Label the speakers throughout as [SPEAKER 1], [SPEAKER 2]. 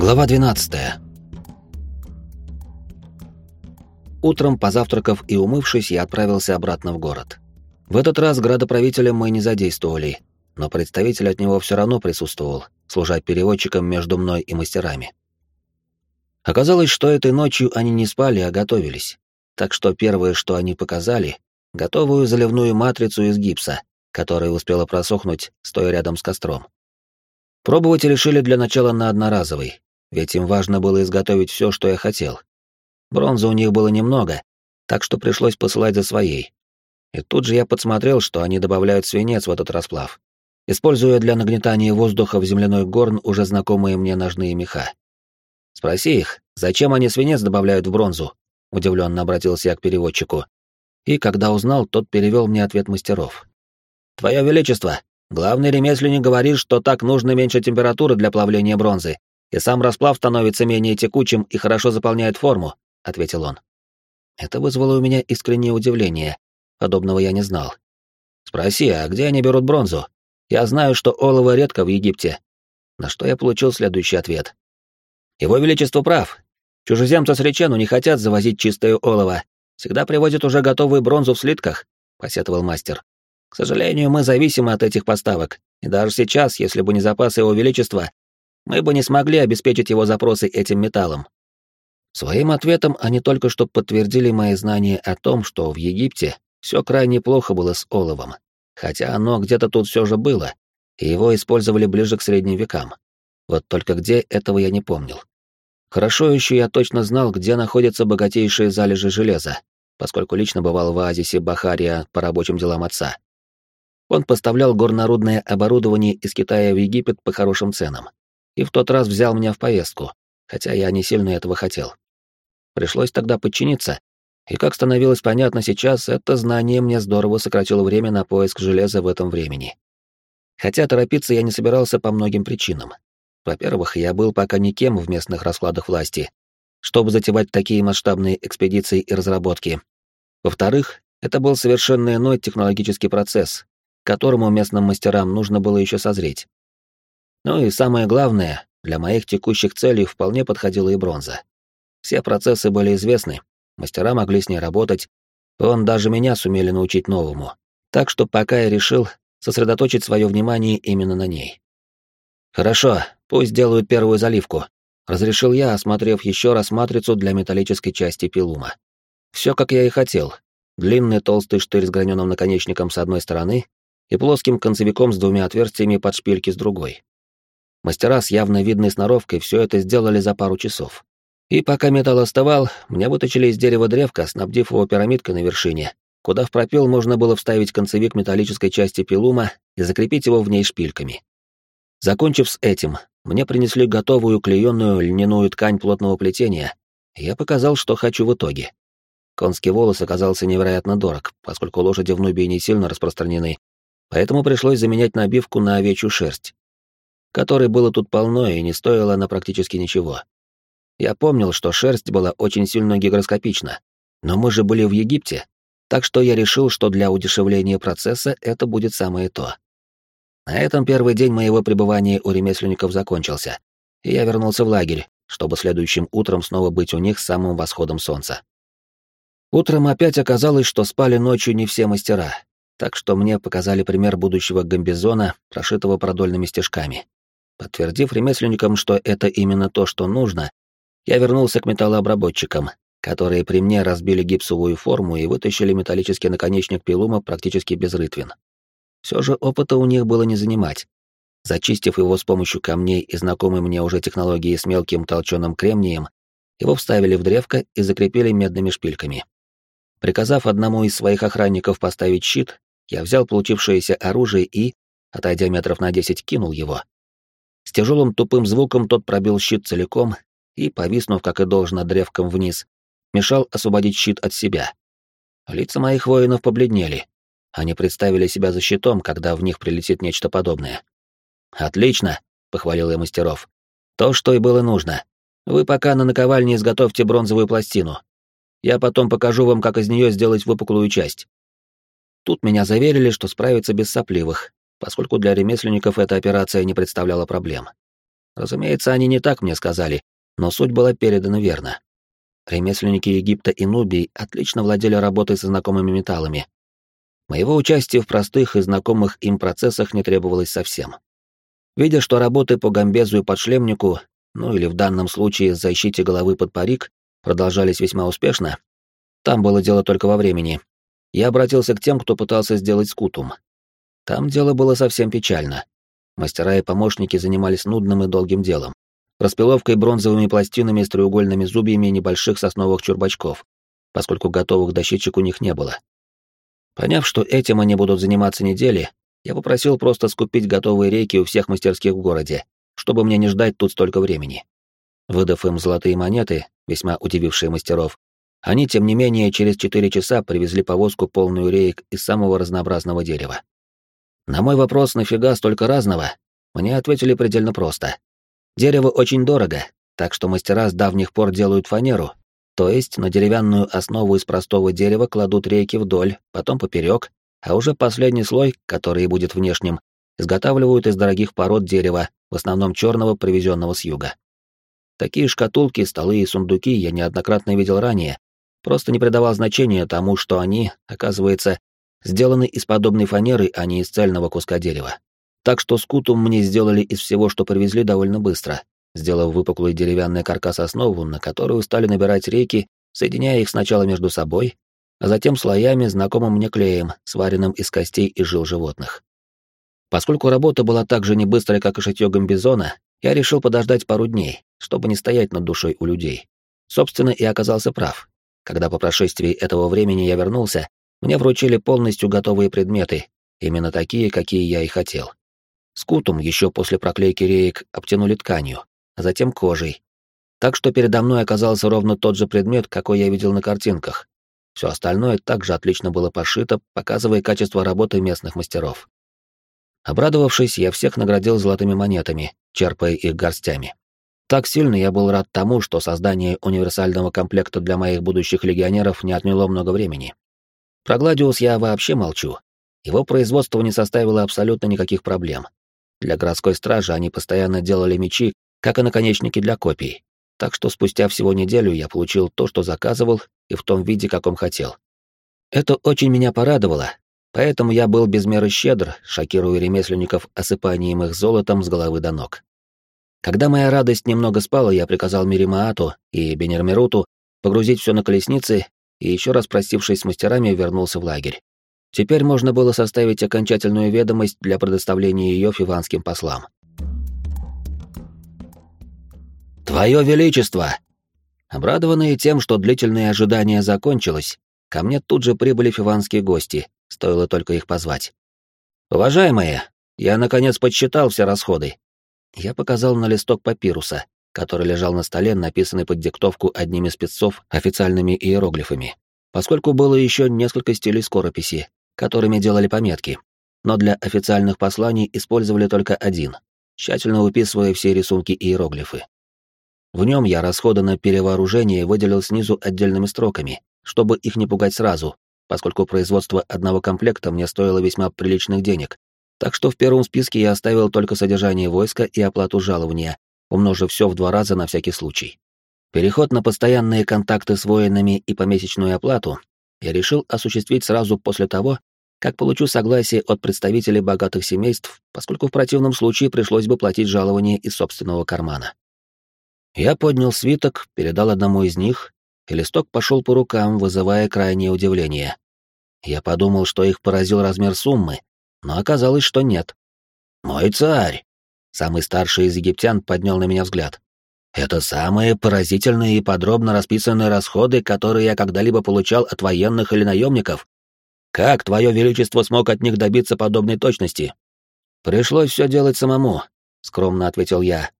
[SPEAKER 1] Глава 12. Утром, позавтракав и умывшись, я отправился обратно в город. В этот раз градоправителем мы не задействовали, но представитель от него все равно присутствовал, служа переводчиком между мной и мастерами. Оказалось, что этой ночью они не спали, а готовились. Так что первое, что они показали, готовую заливную матрицу из гипса, которая успела просохнуть, стоя рядом с костром. Пробовать решили для начала на одноразовый, ведь им важно было изготовить все, что я хотел. Бронзы у них было немного, так что пришлось посылать за своей. И тут же я подсмотрел, что они добавляют свинец в этот расплав, используя для нагнетания воздуха в земляной горн уже знакомые мне ножные меха. «Спроси их, зачем они свинец добавляют в бронзу?» — удивленно обратился я к переводчику. И когда узнал, тот перевел мне ответ мастеров. «Твое Величество, главный ремесленник говорит, что так нужно меньше температуры для плавления бронзы, и сам расплав становится менее текучим и хорошо заполняет форму», — ответил он. Это вызвало у меня искреннее удивление. Подобного я не знал. «Спроси, а где они берут бронзу? Я знаю, что олово редко в Египте». На что я получил следующий ответ. «Его Величество прав. Чужеземцы с Речену не хотят завозить чистое олово. Всегда привозят уже готовую бронзу в слитках», — посетовал мастер. К сожалению, мы зависимы от этих поставок, и даже сейчас, если бы не запасы Его Величества, мы бы не смогли обеспечить его запросы этим металлом. Своим ответом они только что подтвердили мои знания о том, что в Египте все крайне плохо было с оловом, хотя оно где-то тут все же было, и его использовали ближе к средним векам. Вот только где, этого я не помнил. Хорошо еще я точно знал, где находятся богатейшие залежи железа, поскольку лично бывал в оазисе Бахария по рабочим делам отца. Он поставлял горнорудное оборудование из Китая в Египет по хорошим ценам. И в тот раз взял меня в поездку, хотя я не сильно этого хотел. Пришлось тогда подчиниться, и как становилось понятно сейчас, это знание мне здорово сократило время на поиск железа в этом времени. Хотя торопиться я не собирался по многим причинам. Во-первых, я был пока никем в местных раскладах власти, чтобы затевать такие масштабные экспедиции и разработки. Во-вторых, это был совершенно иной технологический процесс, которому местным мастерам нужно было еще созреть. Ну и самое главное, для моих текущих целей вполне подходила и бронза. Все процессы были известны, мастера могли с ней работать, он даже меня сумели научить новому. Так что пока я решил сосредоточить свое внимание именно на ней. Хорошо, пусть делают первую заливку, разрешил я, осмотрев еще раз матрицу для металлической части пилума. Все как я и хотел. Длинный толстый штырь с граненым наконечником с одной стороны и плоским концевиком с двумя отверстиями под шпильки с другой. Мастера с явно видной сноровкой все это сделали за пару часов. И пока металл остывал, мне выточили из дерева древко, снабдив его пирамидкой на вершине, куда в пропил можно было вставить концевик металлической части пилума и закрепить его в ней шпильками. Закончив с этим, мне принесли готовую клеенную льняную ткань плотного плетения, и я показал, что хочу в итоге. Конский волос оказался невероятно дорог, поскольку лошади в Нубии не сильно распространены, поэтому пришлось заменять набивку на овечью шерсть, которой было тут полно и не стоила она практически ничего. Я помнил, что шерсть была очень сильно гигроскопична, но мы же были в Египте, так что я решил, что для удешевления процесса это будет самое то. На этом первый день моего пребывания у ремесленников закончился, и я вернулся в лагерь, чтобы следующим утром снова быть у них с самым восходом солнца. Утром опять оказалось, что спали ночью не все мастера, так что мне показали пример будущего гамбизона, прошитого продольными стежками. Подтвердив ремесленникам, что это именно то, что нужно, я вернулся к металлообработчикам, которые при мне разбили гипсовую форму и вытащили металлический наконечник пилума практически без рытвин. Все же опыта у них было не занимать. Зачистив его с помощью камней и знакомой мне уже технологии с мелким толченым кремнием, его вставили в древко и закрепили медными шпильками. Приказав одному из своих охранников поставить щит, я взял получившееся оружие и, отойдя метров на десять, кинул его. С тяжелым тупым звуком тот пробил щит целиком и, повиснув, как и должно, древком вниз, мешал освободить щит от себя. Лица моих воинов побледнели. Они представили себя за щитом, когда в них прилетит нечто подобное. «Отлично!» — похвалил я мастеров. «То, что и было нужно. Вы пока на наковальне изготовьте бронзовую пластину. Я потом покажу вам, как из нее сделать выпуклую часть». Тут меня заверили, что справиться без сопливых, поскольку для ремесленников эта операция не представляла проблем. Разумеется, они не так мне сказали, но суть была передана верно. Ремесленники Египта и Нубии отлично владели работой со знакомыми металлами. Моего участия в простых и знакомых им процессах не требовалось совсем. Видя, что работы по гамбезу и подшлемнику, ну или в данном случае защите головы под парик, продолжались весьма успешно, там было дело только во времени, я обратился к тем, кто пытался сделать скутум. Там дело было совсем печально. Мастера и помощники занимались нудным и долгим делом. Распиловкой бронзовыми пластинами с треугольными зубьями небольших сосновых чурбачков, поскольку готовых дощечек у них не было. Поняв, что этим они будут заниматься недели, я попросил просто скупить готовые рейки у всех мастерских в городе, чтобы мне не ждать тут столько времени. Выдав им золотые монеты, весьма удивившие мастеров, они, тем не менее, через четыре часа привезли повозку полную реек из самого разнообразного дерева. На мой вопрос, нафига столько разного, мне ответили предельно просто. Дерево очень дорого, так что мастера с давних пор делают фанеру, то есть на деревянную основу из простого дерева кладут рейки вдоль, потом поперек, а уже последний слой, который будет внешним, изготавливают из дорогих пород дерева, в основном черного, привезенного с юга. Такие шкатулки, столы и сундуки я неоднократно видел ранее, просто не придавал значения тому, что они, оказывается, сделаны из подобной фанеры, а не из цельного куска дерева. Так что скутум мне сделали из всего, что привезли довольно быстро, сделав выпуклый деревянный каркас основу, на которую стали набирать рейки, соединяя их сначала между собой, а затем слоями, знакомым мне клеем, сваренным из костей и жил животных. Поскольку работа была так же не быстрой, как и шитье гамбизона, я решил подождать пару дней, чтобы не стоять над душой у людей. Собственно, и оказался прав. Когда по прошествии этого времени я вернулся, мне вручили полностью готовые предметы, именно такие, какие я и хотел. Скутум еще после проклейки реек обтянули тканью, а затем кожей. Так что передо мной оказался ровно тот же предмет, какой я видел на картинках. Все остальное также отлично было пошито, показывая качество работы местных мастеров. Обрадовавшись, я всех наградил золотыми монетами, черпая их горстями. Так сильно я был рад тому, что создание универсального комплекта для моих будущих легионеров не отняло много времени. Про Гладиус я вообще молчу. Его производство не составило абсолютно никаких проблем. Для городской стражи они постоянно делали мечи, как и наконечники для копий. Так что спустя всего неделю я получил то, что заказывал, и в том виде, каком хотел. Это очень меня порадовало, поэтому я был без меры щедр, шокируя ремесленников осыпанием их золотом с головы до ног. Когда моя радость немного спала, я приказал Миримаату и Бенермеруту погрузить все на колесницы и еще раз простившись с мастерами, вернулся в лагерь. Теперь можно было составить окончательную ведомость для предоставления ее фиванским послам. «Твое Величество!» Обрадованные тем, что длительное ожидание закончилось, ко мне тут же прибыли фиванские гости, стоило только их позвать. «Уважаемые, я наконец подсчитал все расходы я показал на листок папируса, который лежал на столе, написанный под диктовку одним из спецов официальными иероглифами, поскольку было еще несколько стилей скорописи, которыми делали пометки, но для официальных посланий использовали только один, тщательно выписывая все рисунки иероглифы. В нем я расходы на перевооружение выделил снизу отдельными строками, чтобы их не пугать сразу, поскольку производство одного комплекта мне стоило весьма приличных денег, так что в первом списке я оставил только содержание войска и оплату жалования, умножив все в два раза на всякий случай. Переход на постоянные контакты с воинами и помесячную оплату я решил осуществить сразу после того, как получу согласие от представителей богатых семейств, поскольку в противном случае пришлось бы платить жалование из собственного кармана. Я поднял свиток, передал одному из них, и листок пошел по рукам, вызывая крайнее удивление. Я подумал, что их поразил размер суммы, но оказалось, что нет. «Мой царь!» Самый старший из египтян поднял на меня взгляд. «Это самые поразительные и подробно расписанные расходы, которые я когда-либо получал от военных или наемников. Как Твое Величество смог от них добиться подобной точности?» «Пришлось все делать самому», — скромно ответил я,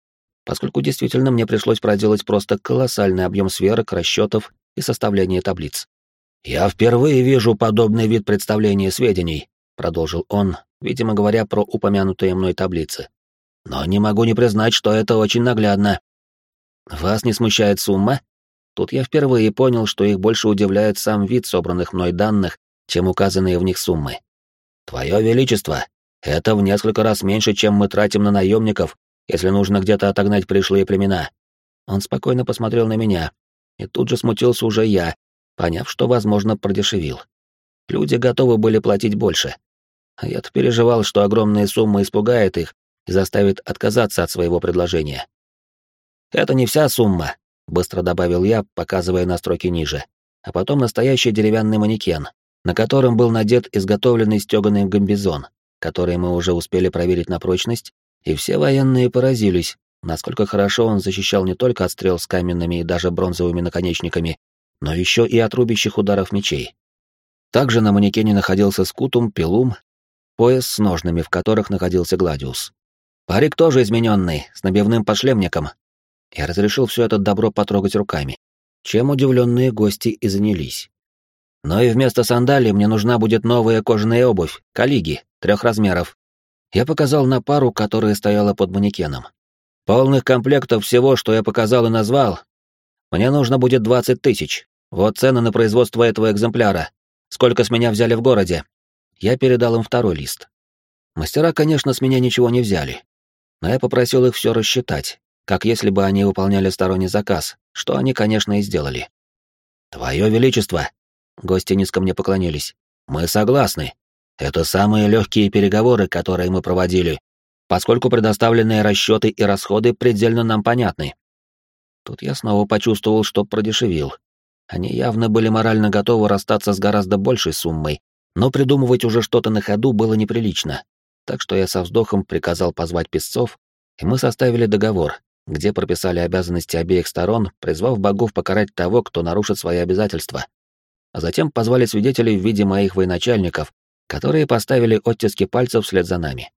[SPEAKER 1] поскольку действительно мне пришлось проделать просто колоссальный объем сверок, расчетов и составления таблиц. «Я впервые вижу подобный вид представления сведений», продолжил он, видимо, говоря про упомянутые мной таблицы. Но не могу не признать, что это очень наглядно. Вас не смущает сумма? Тут я впервые понял, что их больше удивляет сам вид собранных мной данных, чем указанные в них суммы. Твое Величество, это в несколько раз меньше, чем мы тратим на наемников если нужно где-то отогнать пришлые племена. Он спокойно посмотрел на меня, и тут же смутился уже я, поняв, что, возможно, продешевил. Люди готовы были платить больше. А я-то переживал, что огромные суммы испугает их заставит отказаться от своего предложения. «Это не вся сумма», — быстро добавил я, показывая настройки ниже, а потом настоящий деревянный манекен, на котором был надет изготовленный стёганый гамбизон, который мы уже успели проверить на прочность, и все военные поразились, насколько хорошо он защищал не только от стрел с каменными и даже бронзовыми наконечниками, но еще и от рубящих ударов мечей. Также на манекене находился скутум, пилум, пояс с ножными, в которых находился гладиус. Парик тоже измененный, с набивным подшлемником. Я разрешил все это добро потрогать руками, чем удивленные гости и занялись. Но и вместо сандалий мне нужна будет новая кожаная обувь, калиги, трех размеров. Я показал на пару, которая стояла под манекеном. Полных комплектов всего, что я показал и назвал, мне нужно будет 20 тысяч. Вот цены на производство этого экземпляра. Сколько с меня взяли в городе? Я передал им второй лист. Мастера, конечно, с меня ничего не взяли. Но я попросил их все рассчитать, как если бы они выполняли сторонний заказ, что они, конечно, и сделали. «Твое Величество!» Гости низко мне поклонились. «Мы согласны. Это самые легкие переговоры, которые мы проводили, поскольку предоставленные расчеты и расходы предельно нам понятны. Тут я снова почувствовал, что продешевил. Они явно были морально готовы расстаться с гораздо большей суммой, но придумывать уже что-то на ходу было неприлично. Так что я со вздохом приказал позвать песцов, и мы составили договор, где прописали обязанности обеих сторон, призвав богов покарать того, кто нарушит свои обязательства. А затем позвали свидетелей в виде моих военачальников, которые поставили оттиски пальцев вслед за нами.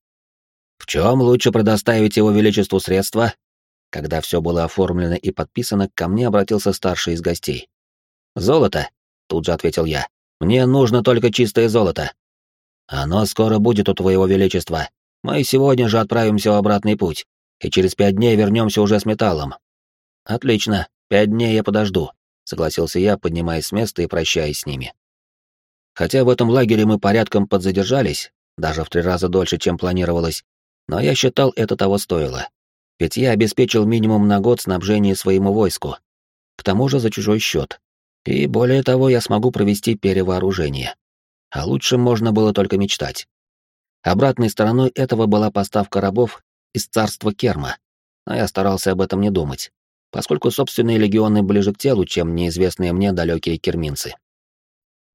[SPEAKER 1] В чем лучше предоставить его величеству средства? Когда все было оформлено и подписано, ко мне обратился старший из гостей. Золото, тут же ответил я. Мне нужно только чистое золото. Оно скоро будет у твоего величества. Мы сегодня же отправимся в обратный путь, и через пять дней вернемся уже с металлом. Отлично, пять дней я подожду, согласился я, поднимаясь с места и прощаясь с ними. Хотя в этом лагере мы порядком подзадержались, даже в три раза дольше, чем планировалось, но я считал, это того стоило. Ведь я обеспечил минимум на год снабжение своему войску. К тому же за чужой счет. И более того, я смогу провести перевооружение. А лучше можно было только мечтать. Обратной стороной этого была поставка рабов из царства Керма. Но я старался об этом не думать, поскольку собственные легионы ближе к телу, чем неизвестные мне далекие керминцы.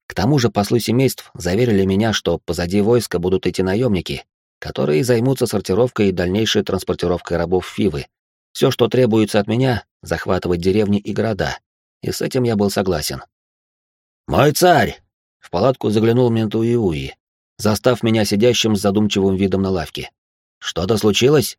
[SPEAKER 1] К тому же послы семейств заверили меня, что позади войска будут идти наемники, которые займутся сортировкой и дальнейшей транспортировкой рабов Фивы. Все, что требуется от меня, захватывать деревни и города. И с этим я был согласен. «Мой царь!» — в палатку заглянул Ментуиуи, застав меня сидящим с задумчивым видом на лавке. «Что-то случилось?»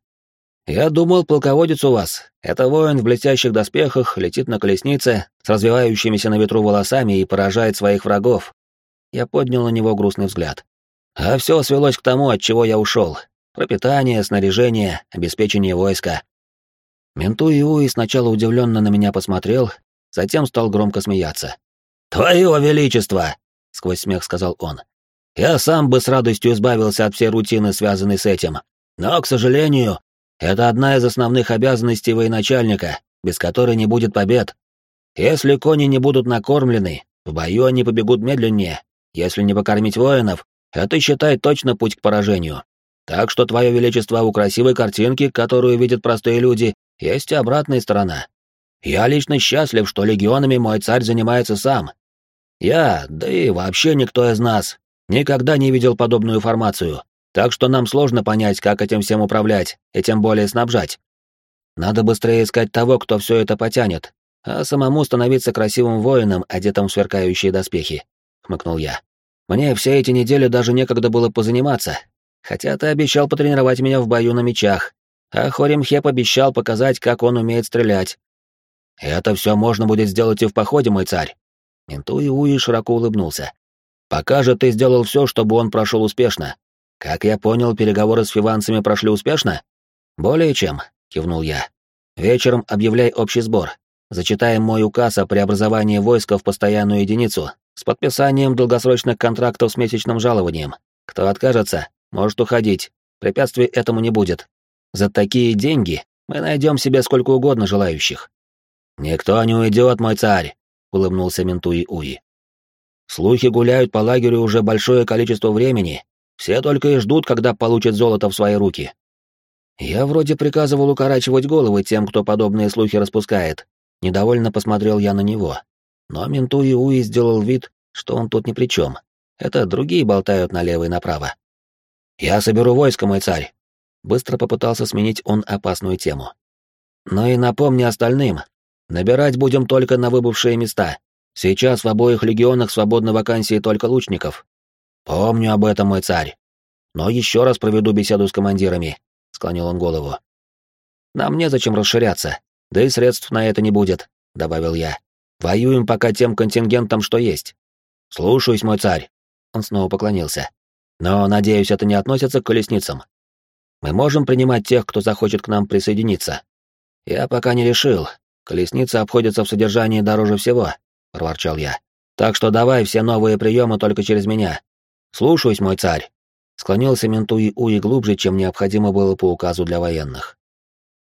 [SPEAKER 1] «Я думал, полководец у вас. Это воин в блестящих доспехах, летит на колеснице, с развивающимися на ветру волосами и поражает своих врагов». Я поднял на него грустный взгляд. А все свелось к тому, от чего я ушел. Пропитание, снаряжение, обеспечение войска. Менту Иуи сначала удивленно на меня посмотрел, затем стал громко смеяться. «Твое величество!» — сквозь смех сказал он. «Я сам бы с радостью избавился от всей рутины, связанной с этим. Но, к сожалению, это одна из основных обязанностей военачальника, без которой не будет побед. Если кони не будут накормлены, в бою они побегут медленнее. Если не покормить воинов, это, считай, точно путь к поражению. Так что, Твое Величество, у красивой картинки, которую видят простые люди, есть и обратная сторона. Я лично счастлив, что легионами мой царь занимается сам. Я, да и вообще никто из нас, никогда не видел подобную формацию, так что нам сложно понять, как этим всем управлять, и тем более снабжать. Надо быстрее искать того, кто все это потянет, а самому становиться красивым воином, одетым в сверкающие доспехи», — хмыкнул я. Мне все эти недели даже некогда было позаниматься, хотя ты обещал потренировать меня в бою на мечах, а Хоримхеп обещал показать, как он умеет стрелять. Это все можно будет сделать и в походе, мой царь. Ментуи Уи широко улыбнулся. Пока же ты сделал все, чтобы он прошел успешно. Как я понял, переговоры с фиванцами прошли успешно? Более чем, кивнул я. Вечером объявляй общий сбор. Зачитаем мой указ о преобразовании войска в постоянную единицу с подписанием долгосрочных контрактов с месячным жалованием. Кто откажется, может уходить. Препятствий этому не будет. За такие деньги мы найдем себе сколько угодно желающих. Никто не уйдет, мой царь, улыбнулся Ментуи Уи. Слухи гуляют по лагерю уже большое количество времени. Все только и ждут, когда получат золото в свои руки. Я вроде приказывал укорачивать головы тем, кто подобные слухи распускает. Недовольно посмотрел я на него. Но Ментуи Уи сделал вид, что он тут ни при чем. Это другие болтают налево и направо. «Я соберу войско, мой царь!» Быстро попытался сменить он опасную тему. «Но и напомни остальным. Набирать будем только на выбывшие места. Сейчас в обоих легионах свободны вакансии только лучников. Помню об этом, мой царь. Но еще раз проведу беседу с командирами», — склонил он голову. «Нам незачем расширяться, да и средств на это не будет», — добавил я. «Воюем пока тем контингентом, что есть». «Слушаюсь, мой царь», — он снова поклонился. Но, надеюсь, это не относится к колесницам. Мы можем принимать тех, кто захочет к нам присоединиться. Я пока не решил. Колесница обходится в содержании дороже всего, проворчал я. Так что давай все новые приемы только через меня. Слушаюсь, мой царь. Склонился Ментуи Уи глубже, чем необходимо было по указу для военных.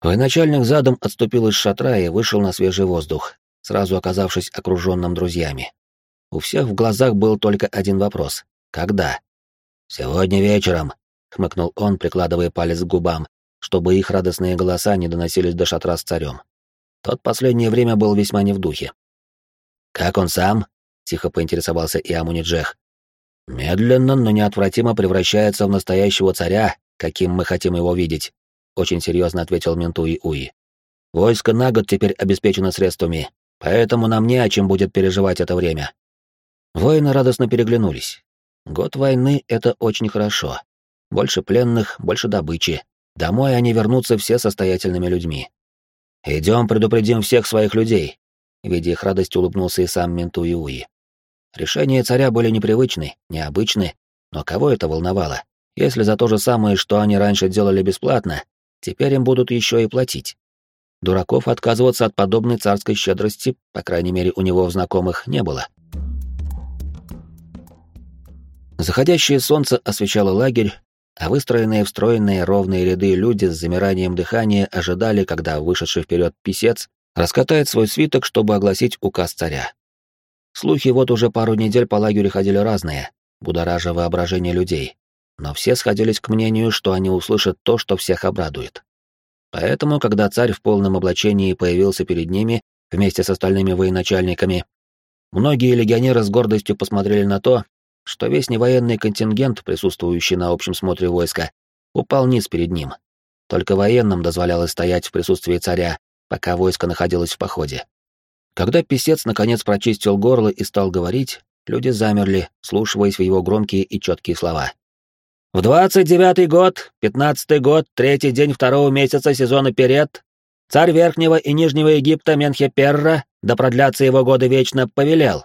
[SPEAKER 1] Военачальник задом отступил из шатра и вышел на свежий воздух, сразу оказавшись окруженным друзьями. У всех в глазах был только один вопрос — когда? «Сегодня вечером», — хмыкнул он, прикладывая палец к губам, чтобы их радостные голоса не доносились до шатра с царем. Тот последнее время был весьма не в духе. «Как он сам?» — тихо поинтересовался и Амуниджех. «Медленно, но неотвратимо превращается в настоящего царя, каким мы хотим его видеть», — очень серьезно ответил Ментуи Уи. «Войско на год теперь обеспечено средствами, поэтому нам не о чем будет переживать это время». Воины радостно переглянулись. Год войны — это очень хорошо. Больше пленных, больше добычи. Домой они вернутся все состоятельными людьми. Идем предупредим всех своих людей. Видя их радость, улыбнулся и сам Ментуиуи. Решения царя были непривычны, необычны, но кого это волновало? Если за то же самое, что они раньше делали бесплатно, теперь им будут еще и платить. Дураков отказываться от подобной царской щедрости, по крайней мере, у него в знакомых не было. Заходящее солнце освещало лагерь, а выстроенные встроенные ровные ряды люди с замиранием дыхания ожидали, когда вышедший вперед писец раскатает свой свиток, чтобы огласить указ царя. Слухи вот уже пару недель по лагерю ходили разные, будоража воображение людей, но все сходились к мнению, что они услышат то, что всех обрадует. Поэтому, когда царь в полном облачении появился перед ними вместе с остальными военачальниками, многие легионеры с гордостью посмотрели на то, что весь невоенный контингент, присутствующий на общем смотре войска, упал низ перед ним. Только военным дозволялось стоять в присутствии царя, пока войско находилось в походе. Когда писец наконец прочистил горло и стал говорить, люди замерли, слушаясь в его громкие и четкие слова. В двадцать девятый год, пятнадцатый год, третий день второго месяца сезона Перет, царь Верхнего и Нижнего Египта Менхеперра, да продлятся его годы вечно, повелел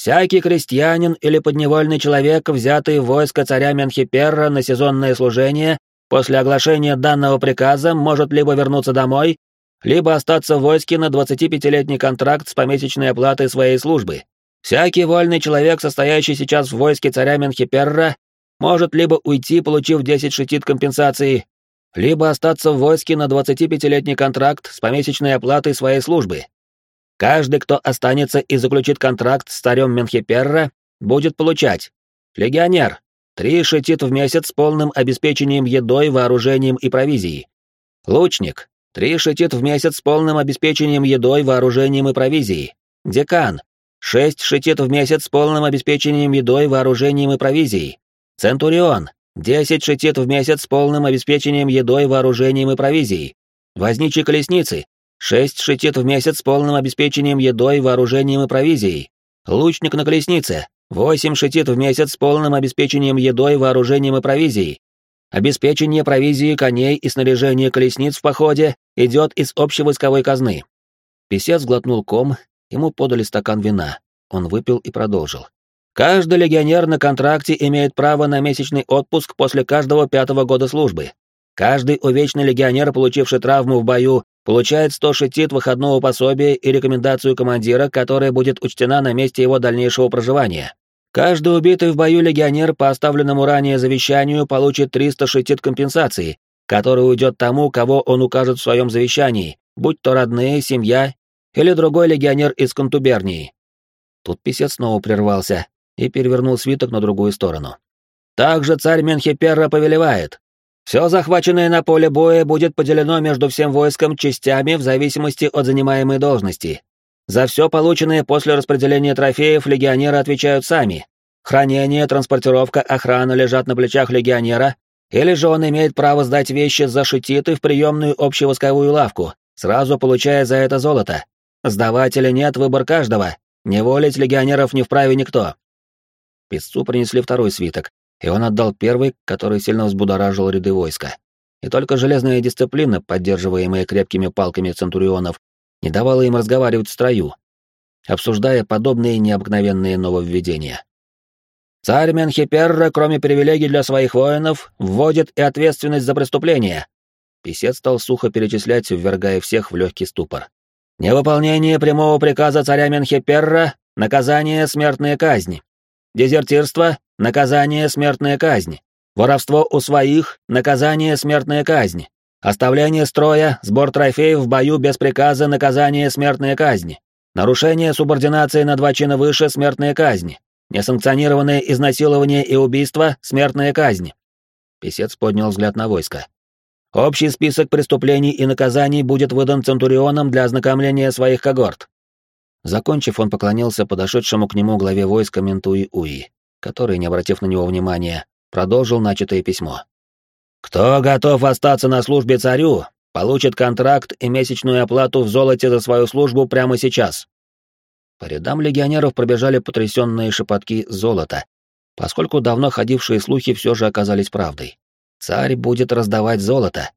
[SPEAKER 1] Всякий крестьянин или подневольный человек, взятый в войско царя Менхиперра на сезонное служение, после оглашения данного приказа может либо вернуться домой, либо остаться в войске на 25-летний контракт с помесячной оплатой своей службы. Всякий вольный человек, состоящий сейчас в войске царя Менхиперра, может либо уйти, получив 10 шитит компенсации, либо остаться в войске на 25-летний контракт с помесячной оплатой своей службы. Каждый, кто останется и заключит контракт с царем Менхиперра, будет получать легионер, три шитит в месяц с полным обеспечением едой, вооружением и провизией. Лучник, три шитит в месяц с полным обеспечением едой, вооружением и провизией. Декан, шесть шитит в месяц с полным обеспечением едой, вооружением и провизией. Центурион, десять шитит в месяц с полным обеспечением едой, вооружением и провизией. Возничий колесницы, Шесть шитит в месяц с полным обеспечением едой, вооружением и провизией. Лучник на колеснице. Восемь шитит в месяц с полным обеспечением едой, вооружением и провизией. Обеспечение провизии коней и снаряжение колесниц в походе идет из общей войсковой казны. Песец глотнул ком, ему подали стакан вина. Он выпил и продолжил. Каждый легионер на контракте имеет право на месячный отпуск после каждого пятого года службы. Каждый увечный легионер, получивший травму в бою, получает 100 шитит выходного пособия и рекомендацию командира, которая будет учтена на месте его дальнейшего проживания. Каждый убитый в бою легионер по оставленному ранее завещанию получит 300 шитит компенсации, который уйдет тому, кого он укажет в своем завещании, будь то родные, семья или другой легионер из контубернии. Тут писец снова прервался и перевернул свиток на другую сторону. Также царь Менхиперра повелевает. Все захваченное на поле боя будет поделено между всем войском частями в зависимости от занимаемой должности. За все полученное после распределения трофеев легионеры отвечают сами. Хранение, транспортировка, охрана лежат на плечах легионера, или же он имеет право сдать вещи за шититы в приемную общевосковую лавку, сразу получая за это золото. Сдавать или нет, выбор каждого. Не волить легионеров не вправе никто. Песцу принесли второй свиток, и он отдал первый, который сильно взбудоражил ряды войска. И только железная дисциплина, поддерживаемая крепкими палками центурионов, не давала им разговаривать в строю, обсуждая подобные необыкновенные нововведения. Царь Менхиперра, кроме привилегий для своих воинов, вводит и ответственность за преступления. Песец стал сухо перечислять, ввергая всех в легкий ступор. Невыполнение прямого приказа царя Менхиперра — наказание смертная казнь. Дезертирство — наказание смертная казнь. Воровство у своих — наказание смертная казнь. Оставление строя, сбор трофеев в бою без приказа — наказание смертная казнь. Нарушение субординации на два чина выше — смертная казнь. Несанкционированное изнасилование и убийство — смертная казнь. Песец поднял взгляд на войско. Общий список преступлений и наказаний будет выдан Центурионом для ознакомления своих когорт. Закончив, он поклонился подошедшему к нему главе войска Ментуи Уи, который, не обратив на него внимания, продолжил начатое письмо. «Кто готов остаться на службе царю, получит контракт и месячную оплату в золоте за свою службу прямо сейчас». По рядам легионеров пробежали потрясенные шепотки золота, поскольку давно ходившие слухи все же оказались правдой. Царь будет раздавать золото.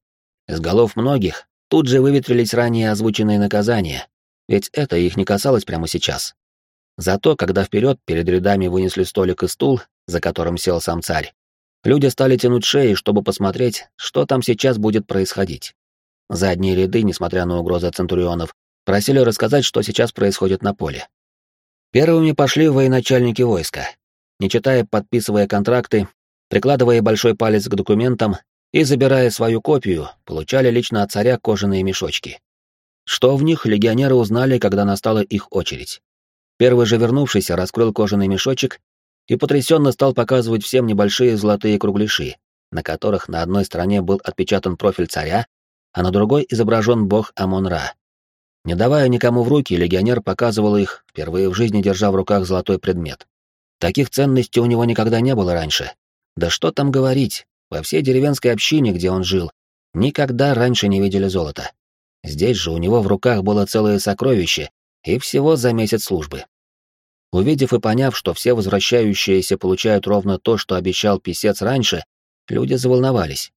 [SPEAKER 1] Из голов многих тут же выветрились ранее озвученные наказания, ведь это их не касалось прямо сейчас. Зато, когда вперед перед рядами вынесли столик и стул, за которым сел сам царь, люди стали тянуть шеи, чтобы посмотреть, что там сейчас будет происходить. Задние ряды, несмотря на угрозы центурионов, просили рассказать, что сейчас происходит на поле. Первыми пошли военачальники войска. Не читая, подписывая контракты, прикладывая большой палец к документам и забирая свою копию, получали лично от царя кожаные мешочки. Что в них легионеры узнали, когда настала их очередь. Первый же вернувшийся раскрыл кожаный мешочек и потрясенно стал показывать всем небольшие золотые кругляши, на которых на одной стороне был отпечатан профиль царя, а на другой изображен бог Амон-Ра. Не давая никому в руки, легионер показывал их, впервые в жизни держа в руках золотой предмет. Таких ценностей у него никогда не было раньше, да что там говорить, во всей деревенской общине, где он жил, никогда раньше не видели золота. Здесь же у него в руках было целое сокровище, и всего за месяц службы. Увидев и поняв, что все возвращающиеся получают ровно то, что обещал писец раньше, люди заволновались.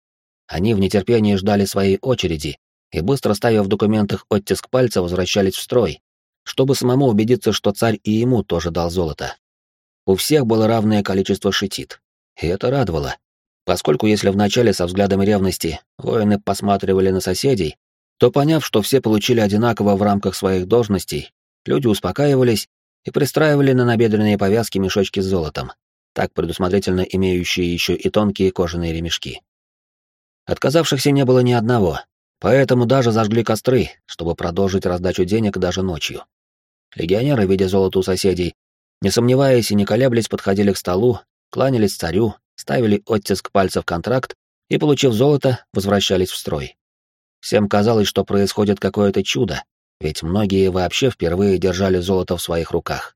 [SPEAKER 1] Они в нетерпении ждали своей очереди и, быстро ставя в документах оттиск пальца, возвращались в строй, чтобы самому убедиться, что царь и ему тоже дал золото. У всех было равное количество шитит, и это радовало, поскольку если вначале со взглядом ревности воины посматривали на соседей, то поняв, что все получили одинаково в рамках своих должностей, люди успокаивались и пристраивали на набедренные повязки мешочки с золотом, так предусмотрительно имеющие еще и тонкие кожаные ремешки. Отказавшихся не было ни одного, поэтому даже зажгли костры, чтобы продолжить раздачу денег даже ночью. Легионеры, видя золото у соседей, не сомневаясь и не колеблясь, подходили к столу кланялись царю, ставили оттиск пальцев контракт и, получив золото, возвращались в строй. Всем казалось, что происходит какое-то чудо, ведь многие вообще впервые держали золото в своих руках.